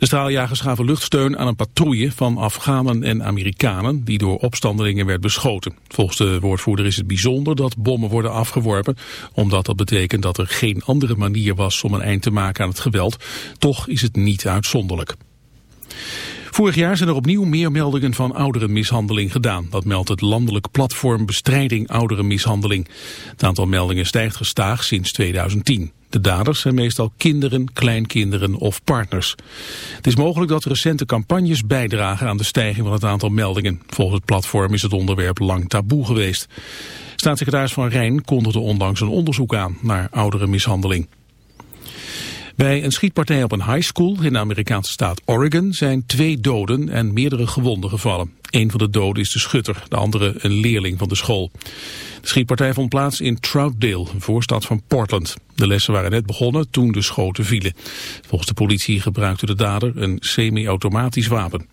De straaljagers gaven luchtsteun aan een patrouille van Afghanen en Amerikanen die door opstandelingen werd beschoten. Volgens de woordvoerder is het bijzonder dat bommen worden afgeworpen, omdat dat betekent dat er geen andere manier was om een eind te maken aan het geweld. Toch is het niet uitzonderlijk. Vorig jaar zijn er opnieuw meer meldingen van ouderenmishandeling gedaan. Dat meldt het landelijk platform Bestrijding Ouderenmishandeling. Het aantal meldingen stijgt gestaag sinds 2010. De daders zijn meestal kinderen, kleinkinderen of partners. Het is mogelijk dat recente campagnes bijdragen aan de stijging van het aantal meldingen. Volgens het platform is het onderwerp lang taboe geweest. Staatssecretaris Van Rijn kondigde onlangs een onderzoek aan naar ouderenmishandeling. Bij een schietpartij op een high school in de Amerikaanse staat Oregon zijn twee doden en meerdere gewonden gevallen. Een van de doden is de schutter, de andere een leerling van de school. De schietpartij vond plaats in Troutdale, een voorstad van Portland. De lessen waren net begonnen toen de schoten vielen. Volgens de politie gebruikte de dader een semi-automatisch wapen.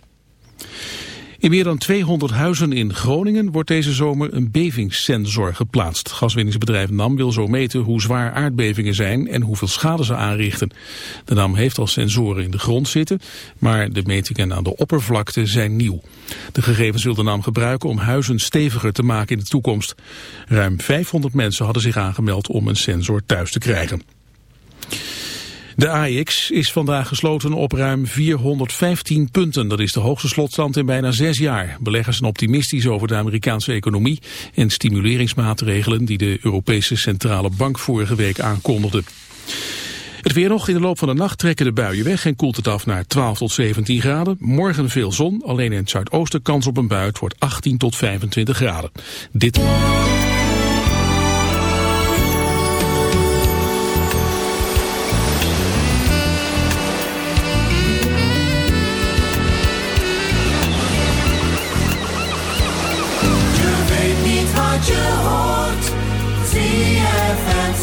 In meer dan 200 huizen in Groningen wordt deze zomer een bevingssensor geplaatst. Gaswinningsbedrijf NAM wil zo meten hoe zwaar aardbevingen zijn en hoeveel schade ze aanrichten. De NAM heeft al sensoren in de grond zitten, maar de metingen aan de oppervlakte zijn nieuw. De gegevens wil de NAM gebruiken om huizen steviger te maken in de toekomst. Ruim 500 mensen hadden zich aangemeld om een sensor thuis te krijgen. De AX is vandaag gesloten op ruim 415 punten. Dat is de hoogste slotstand in bijna zes jaar. Beleggers zijn optimistisch over de Amerikaanse economie en stimuleringsmaatregelen die de Europese Centrale Bank vorige week aankondigde. Het weer nog. In de loop van de nacht trekken de buien weg en koelt het af naar 12 tot 17 graden. Morgen veel zon, alleen in het zuidoosten kans op een bui. Het wordt 18 tot 25 graden. Dit... je hoort, zie je het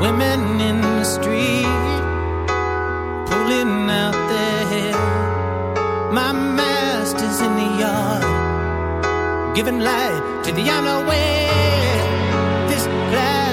women in the street pulling out their hair. My master's in the yard, giving light to the unaware. This glass.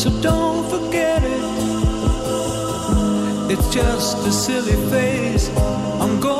so don't forget it. It's just a silly phase. I'm going.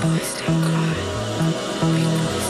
Because they cry. Because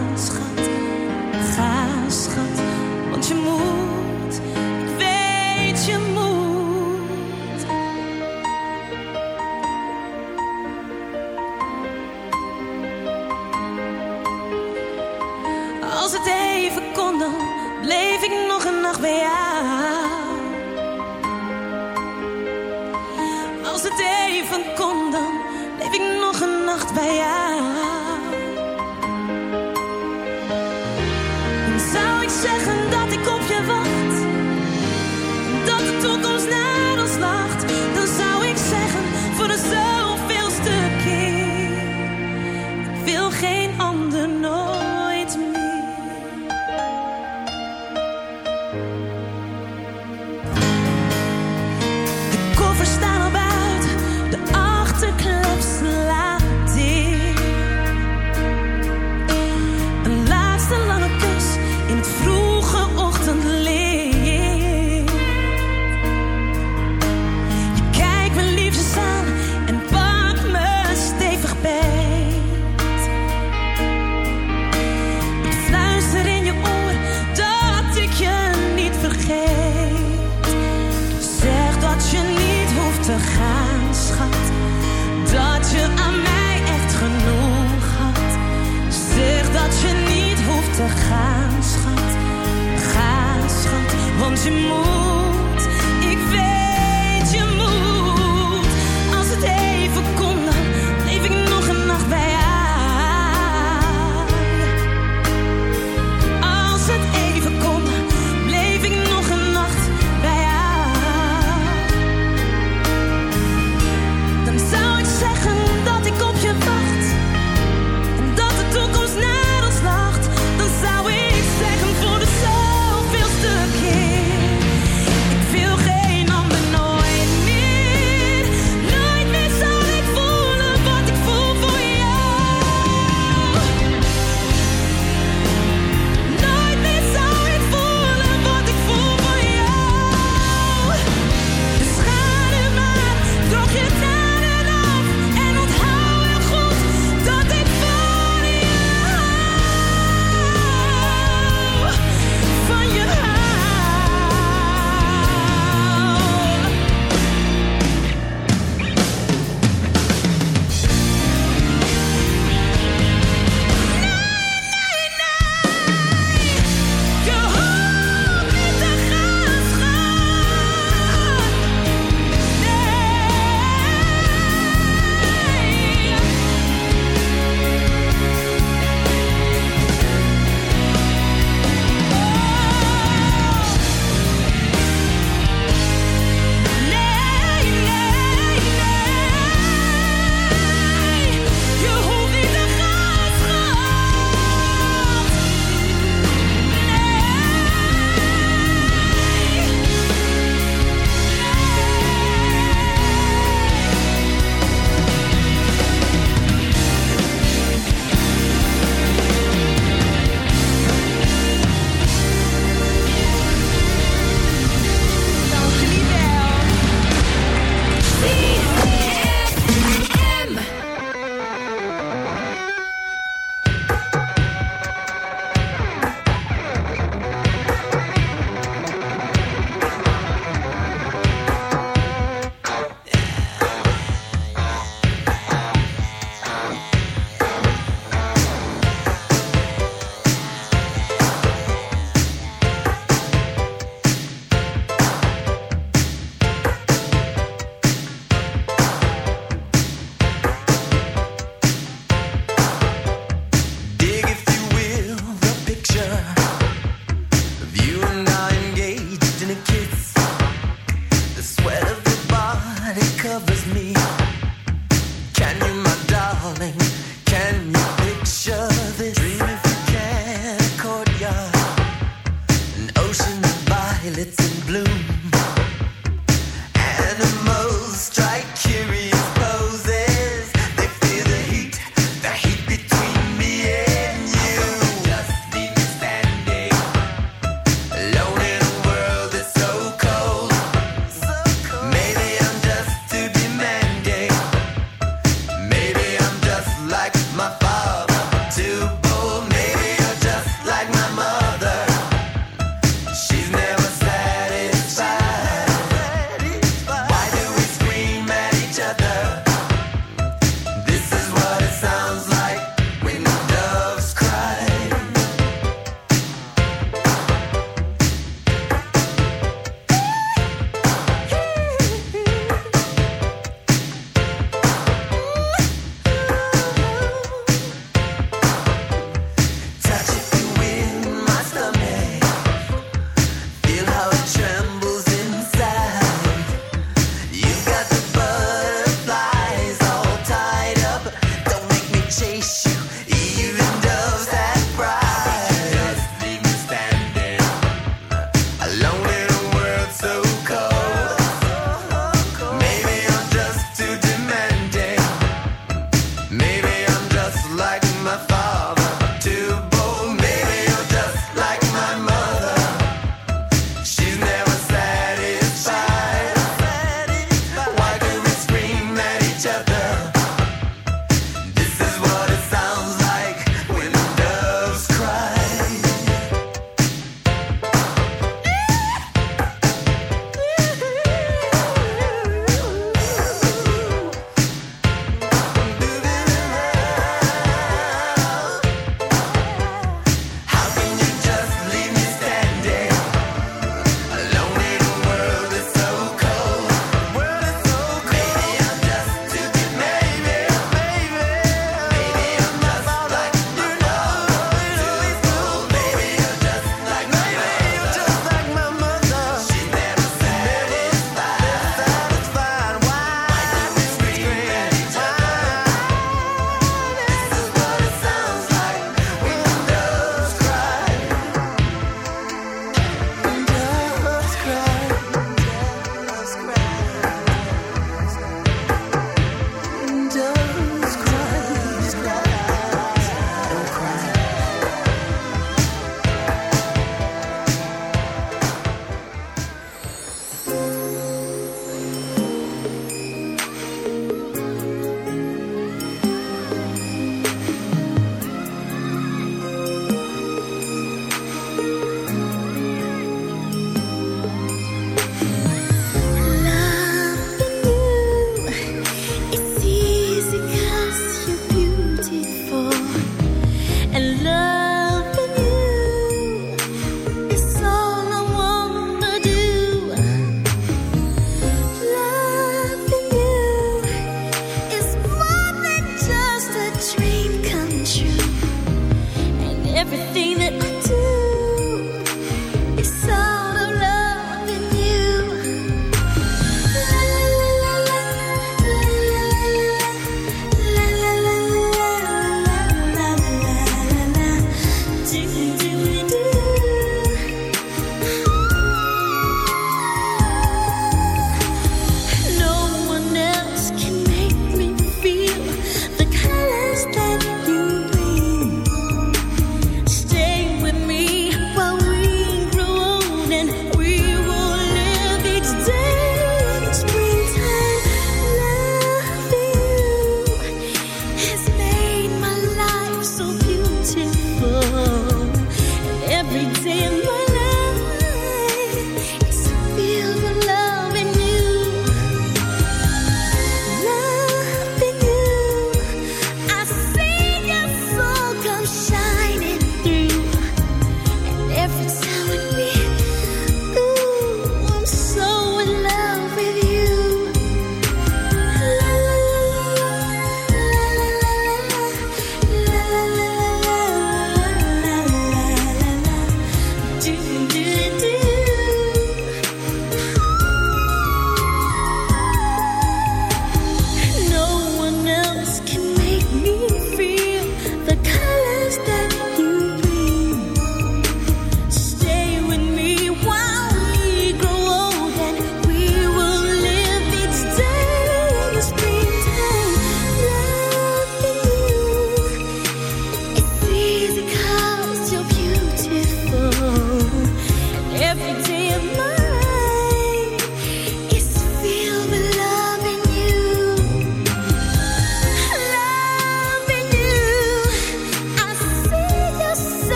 zeggen, ga schat, gaan schat, want je moet.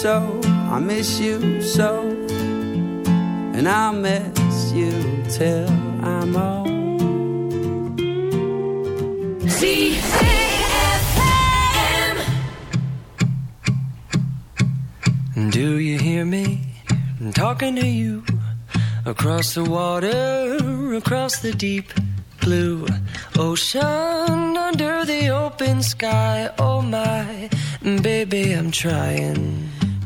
so. I miss you so. And I'll miss you till I'm old. Do you hear me? I'm talking to you across the water, across the deep blue ocean, under the open sky. Oh my, baby, I'm trying.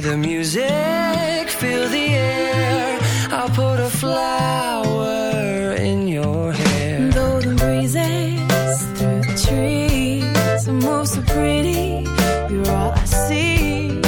The music, feel the air. I'll put a flower in your hair. Though the breezes through the trees are most so pretty, you're all I see.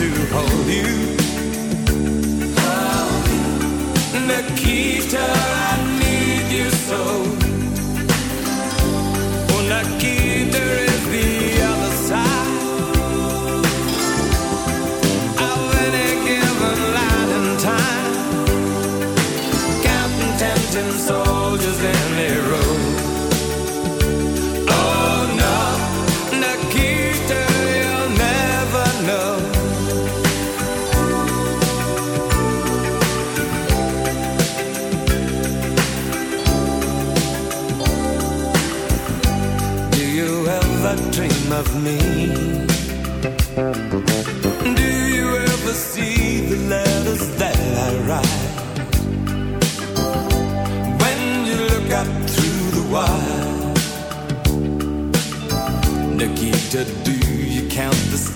to hold you. Hold me. Nikita.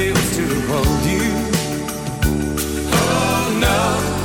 feels to hold you. Oh no.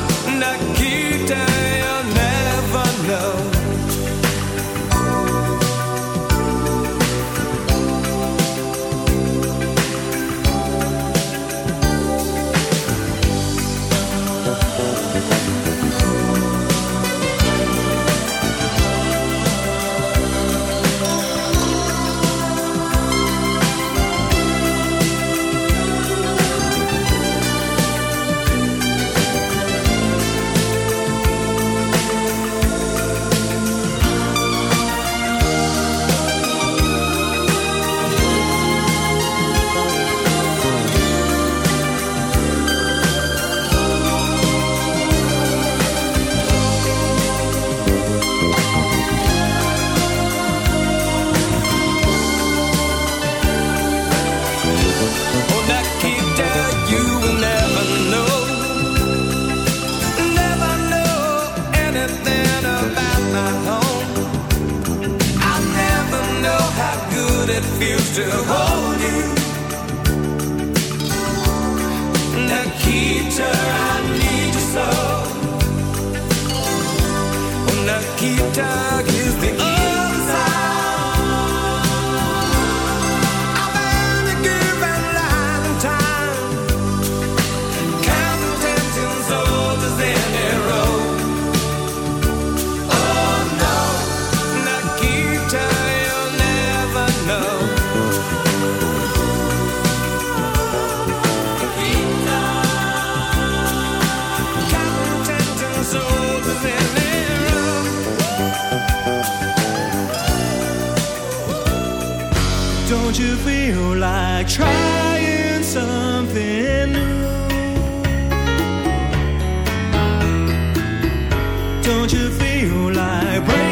Don't you feel like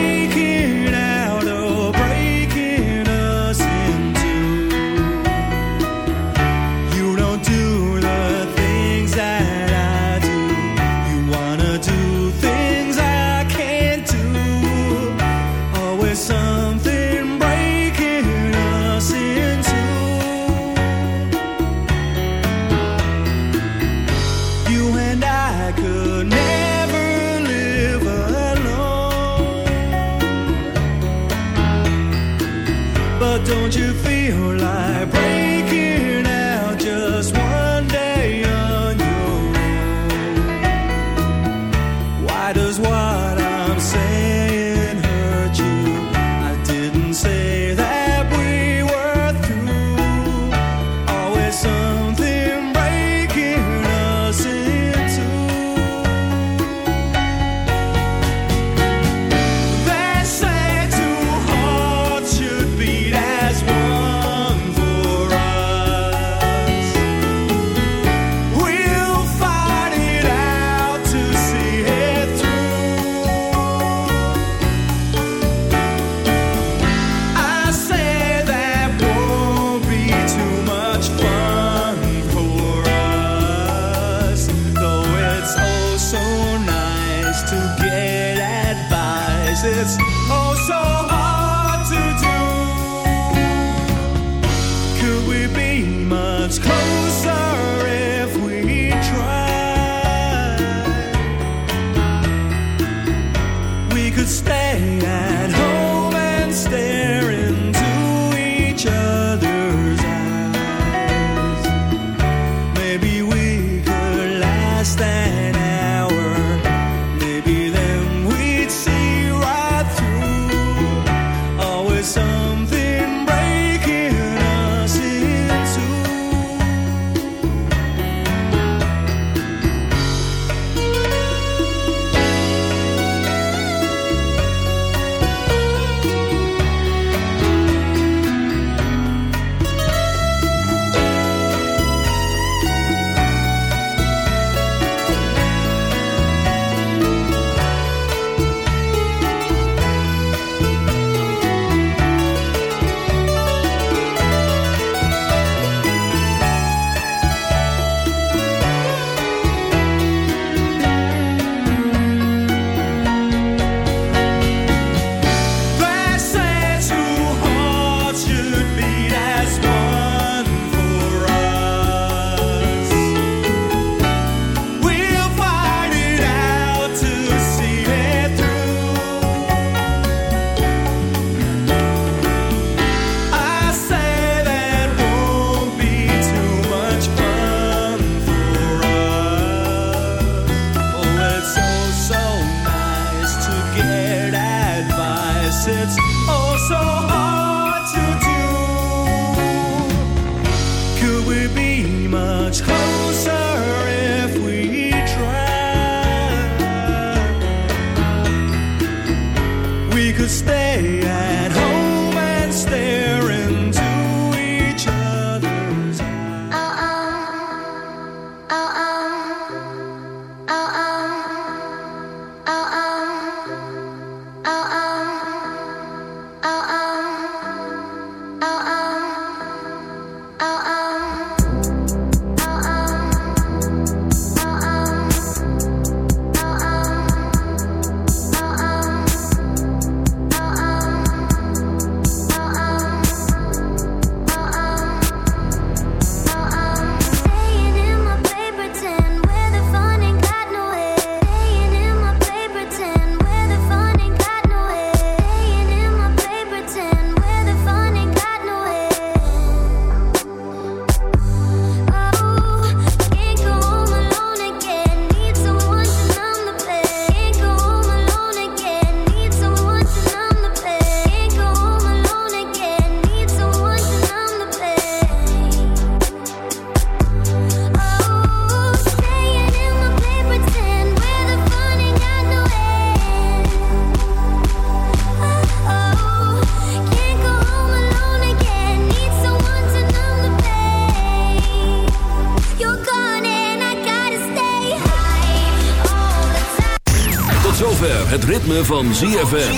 van ZFM.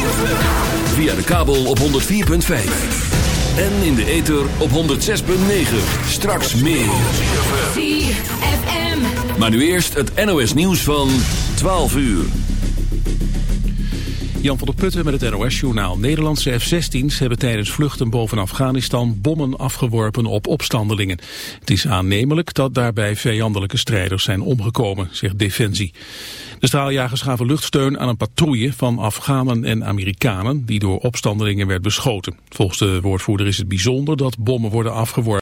Via de kabel op 104.5. En in de ether op 106.9. Straks meer. ZFM. Maar nu eerst het NOS nieuws van 12 uur. Jan van der Putten met het NOS-journaal. Nederlandse F-16's hebben tijdens vluchten boven Afghanistan bommen afgeworpen op opstandelingen. Het is aannemelijk dat daarbij vijandelijke strijders zijn omgekomen, zegt Defensie. De straaljagers gaven luchtsteun aan een patrouille van Afghanen en Amerikanen die door opstandelingen werd beschoten. Volgens de woordvoerder is het bijzonder dat bommen worden afgeworpen.